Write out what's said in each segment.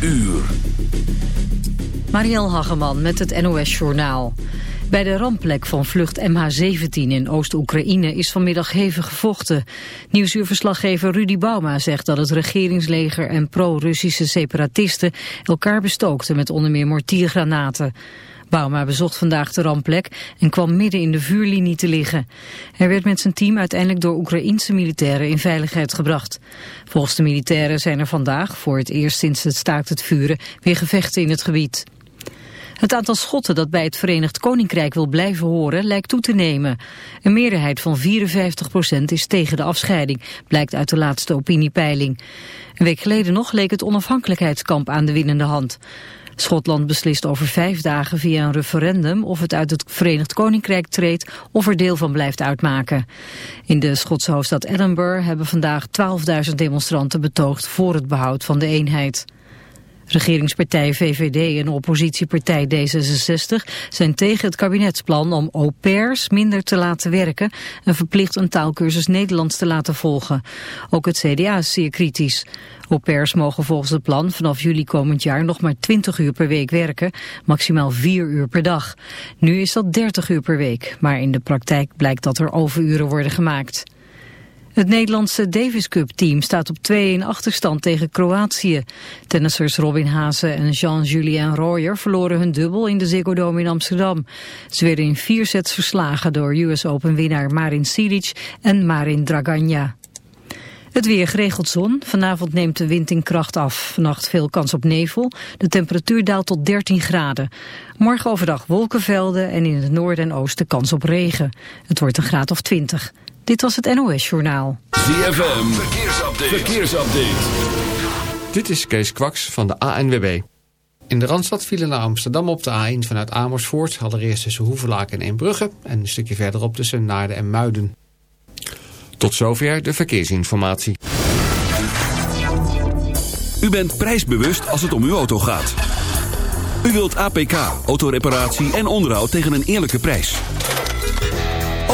uur. Marielle Hageman met het NOS Journaal. Bij de rampplek van vlucht MH17 in Oost-Oekraïne is vanmiddag hevig gevochten. Nieuwsuurverslaggever Rudy Bauma zegt dat het regeringsleger en pro-Russische separatisten elkaar bestookten met onder meer mortiergranaten. Bauma bezocht vandaag de rampplek en kwam midden in de vuurlinie te liggen. Hij werd met zijn team uiteindelijk door Oekraïense militairen in veiligheid gebracht. Volgens de militairen zijn er vandaag, voor het eerst sinds het staakt het vuren, weer gevechten in het gebied. Het aantal schotten dat bij het Verenigd Koninkrijk wil blijven horen lijkt toe te nemen. Een meerderheid van 54% is tegen de afscheiding, blijkt uit de laatste opiniepeiling. Een week geleden nog leek het onafhankelijkheidskamp aan de winnende hand. Schotland beslist over vijf dagen via een referendum of het uit het Verenigd Koninkrijk treedt of er deel van blijft uitmaken. In de Schotse hoofdstad Edinburgh hebben vandaag 12.000 demonstranten betoogd voor het behoud van de eenheid. Regeringspartij VVD en oppositiepartij D66 zijn tegen het kabinetsplan om au pairs minder te laten werken en verplicht een taalkursus Nederlands te laten volgen. Ook het CDA is zeer kritisch. Au pairs mogen volgens het plan vanaf juli komend jaar nog maar 20 uur per week werken, maximaal 4 uur per dag. Nu is dat 30 uur per week, maar in de praktijk blijkt dat er overuren worden gemaakt. Het Nederlandse Davis Cup team staat op 2-1 achterstand tegen Kroatië. Tennissers Robin Haase en Jean-Julien Royer verloren hun dubbel in de Ziggo Dome in Amsterdam. Ze werden in vier sets verslagen door US Open winnaar Marin Cilic en Marin Draganja. Het weer geregeld zon. Vanavond neemt de wind in kracht af. Vannacht veel kans op nevel. De temperatuur daalt tot 13 graden. Morgen overdag wolkenvelden en in het noorden en oosten kans op regen. Het wordt een graad of 20. Dit was het NOS Journaal. ZFM, verkeersupdate. verkeersupdate. Dit is Kees Kwaks van de ANWB. In de Randstad vielen naar Amsterdam op de A1 vanuit Amersfoort. Allereerst tussen Hoevelaak en Eembrugge. En een stukje verderop tussen Naarden en Muiden. Tot zover de verkeersinformatie. U bent prijsbewust als het om uw auto gaat. U wilt APK, autoreparatie en onderhoud tegen een eerlijke prijs.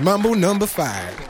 Mumble number five.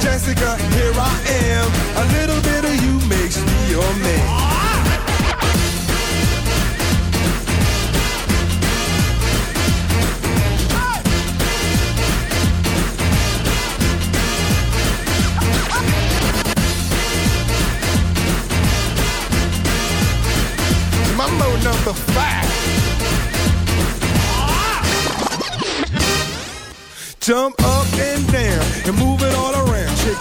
Jessica, here I am. A little bit of you makes me your man. Mambo number five. Jump up and down and move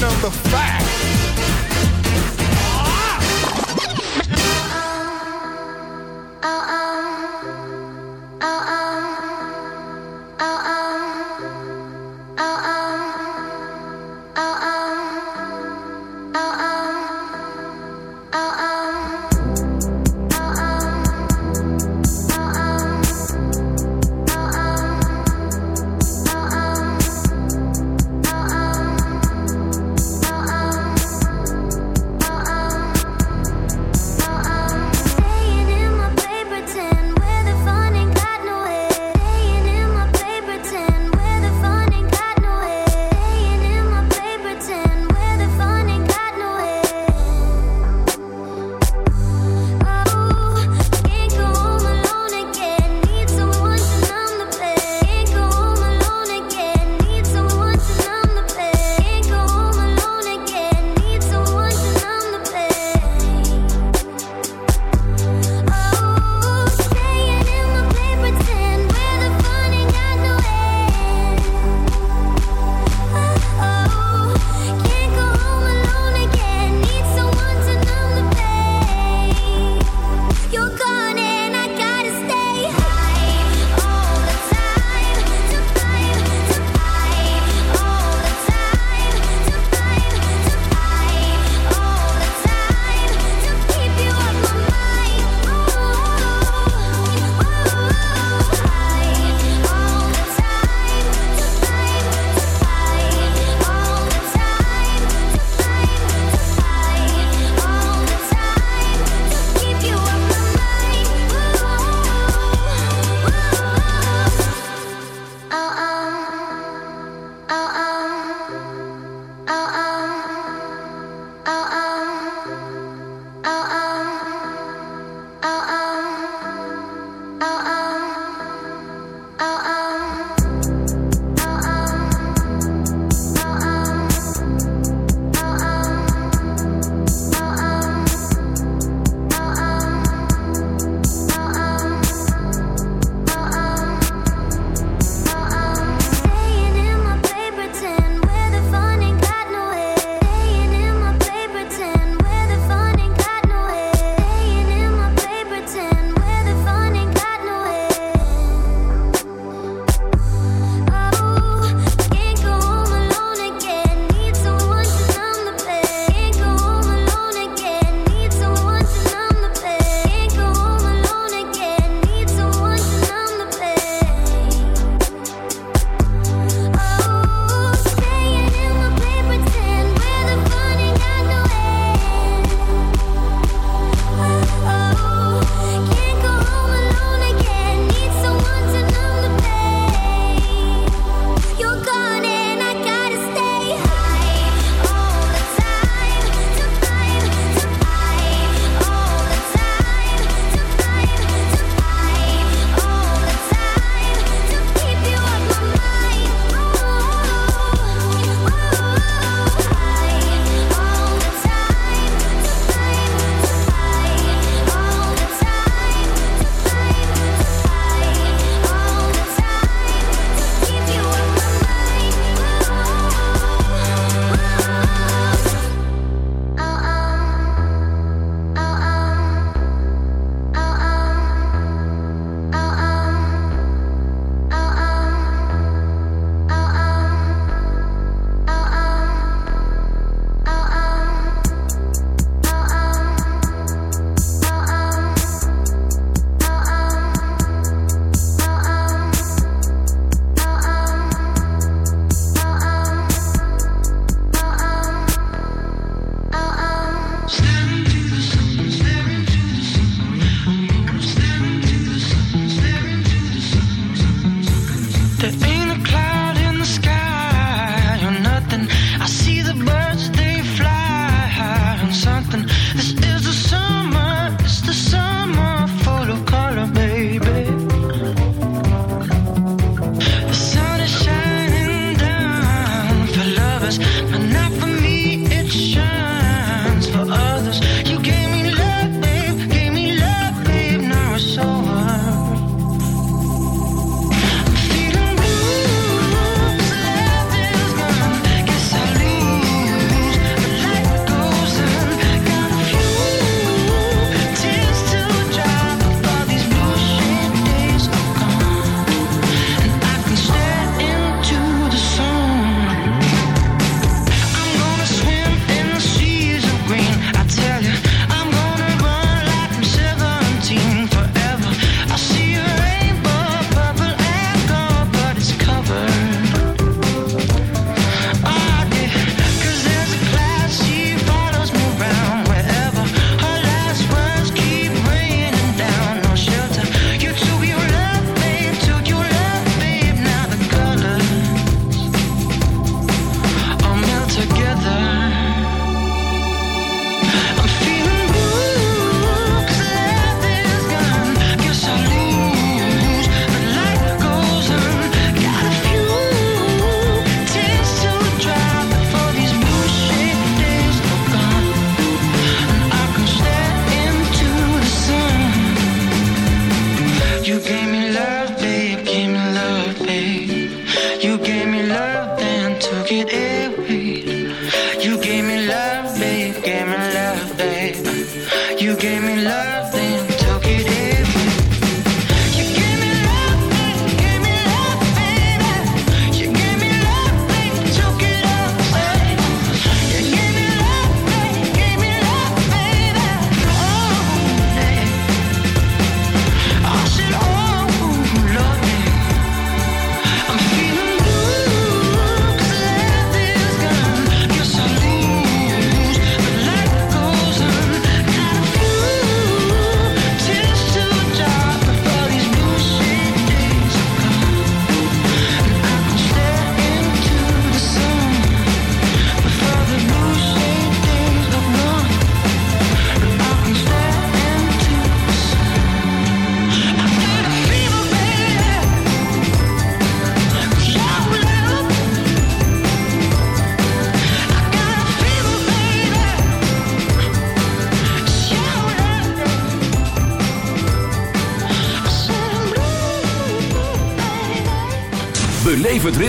number five.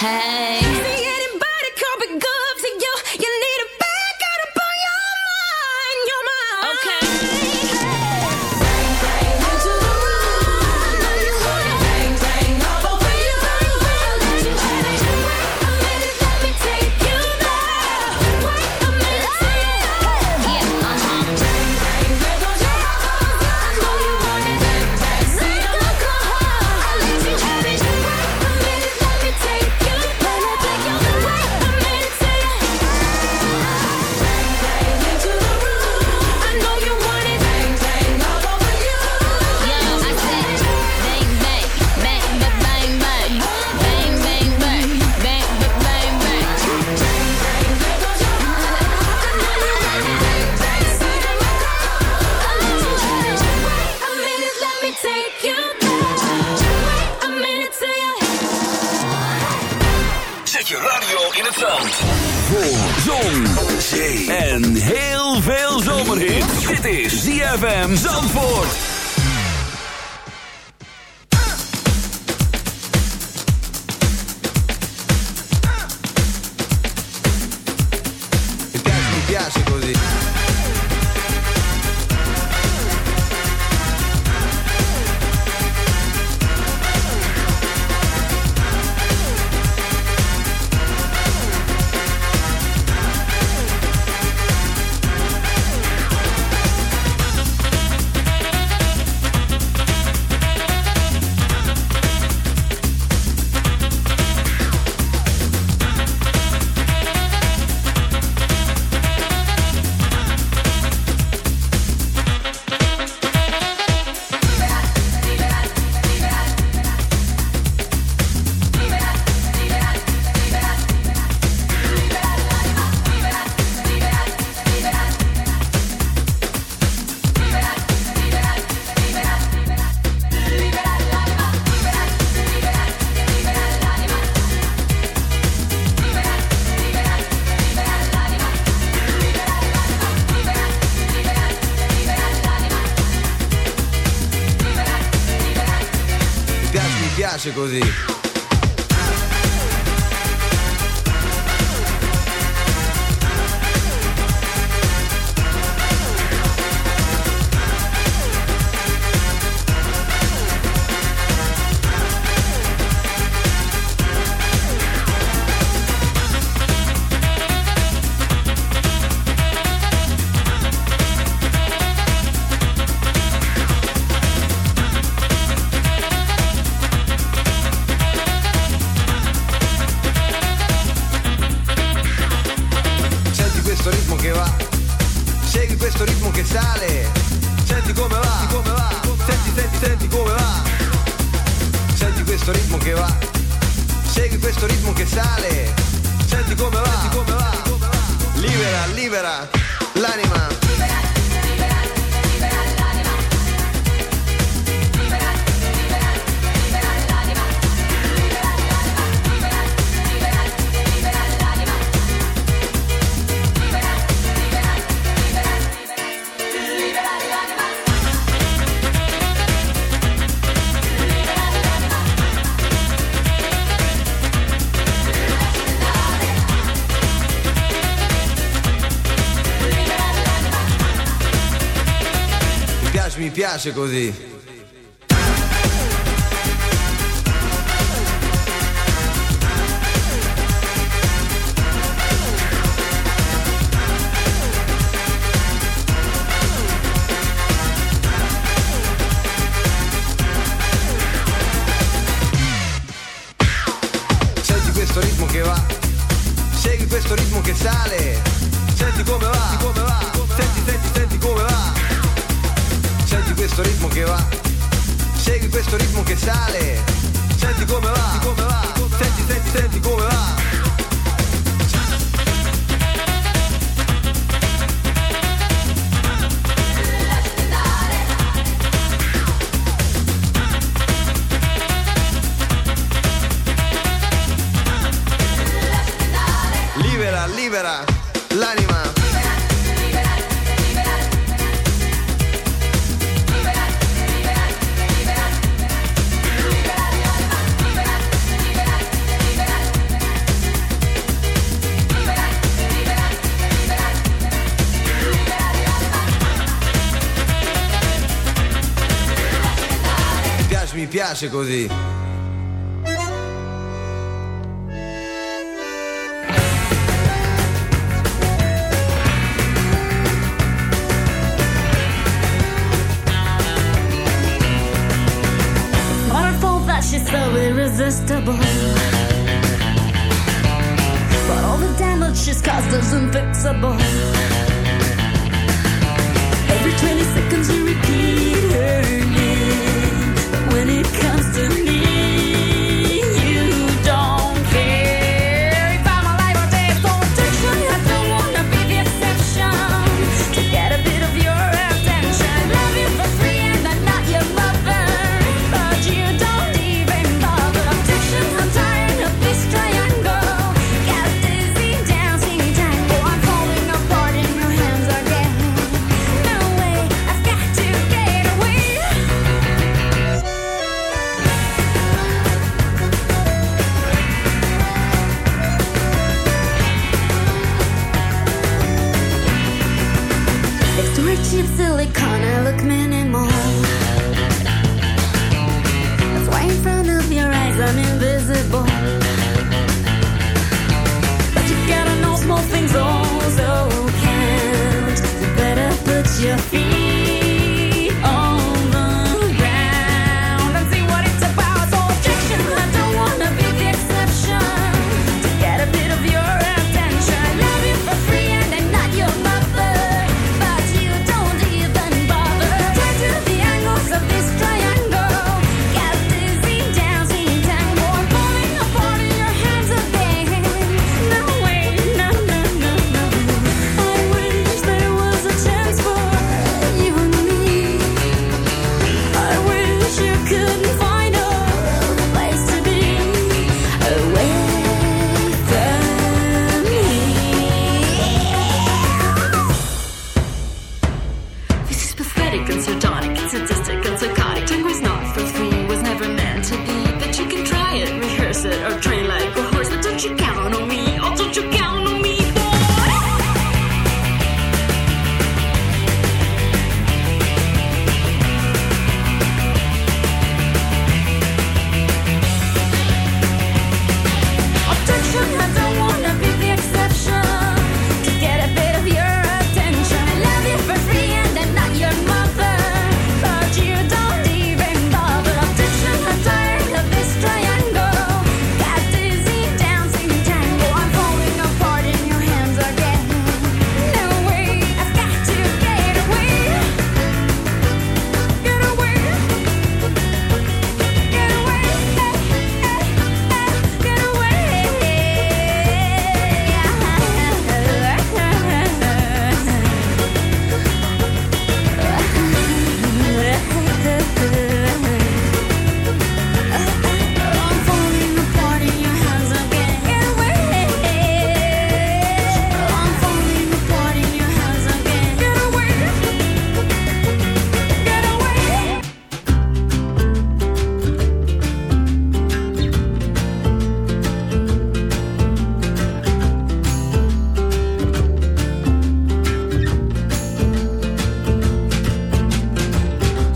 Hey. ZFM Zandvoort. Sale. Senti come va, senti come va. Libera, libera piace così. piace così. Wonderful that she's so irresistible. But all the damage she's caused is unfixable.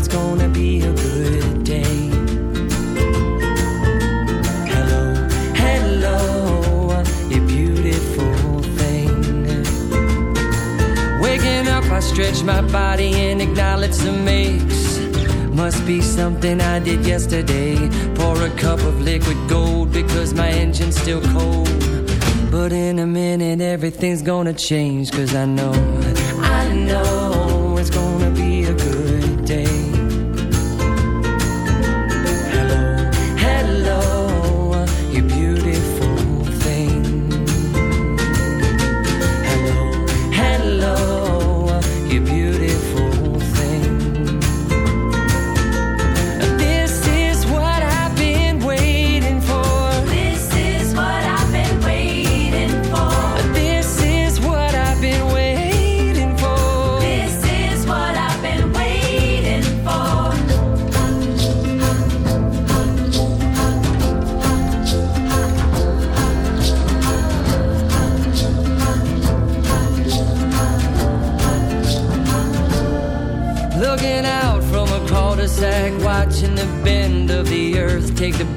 it's gonna be a good day. Hello, hello, you beautiful thing. Waking up, I stretch my body and acknowledge the mix. Must be something I did yesterday. Pour a cup of liquid gold because my engine's still cold. But in a minute, everything's gonna change, cause I know, I know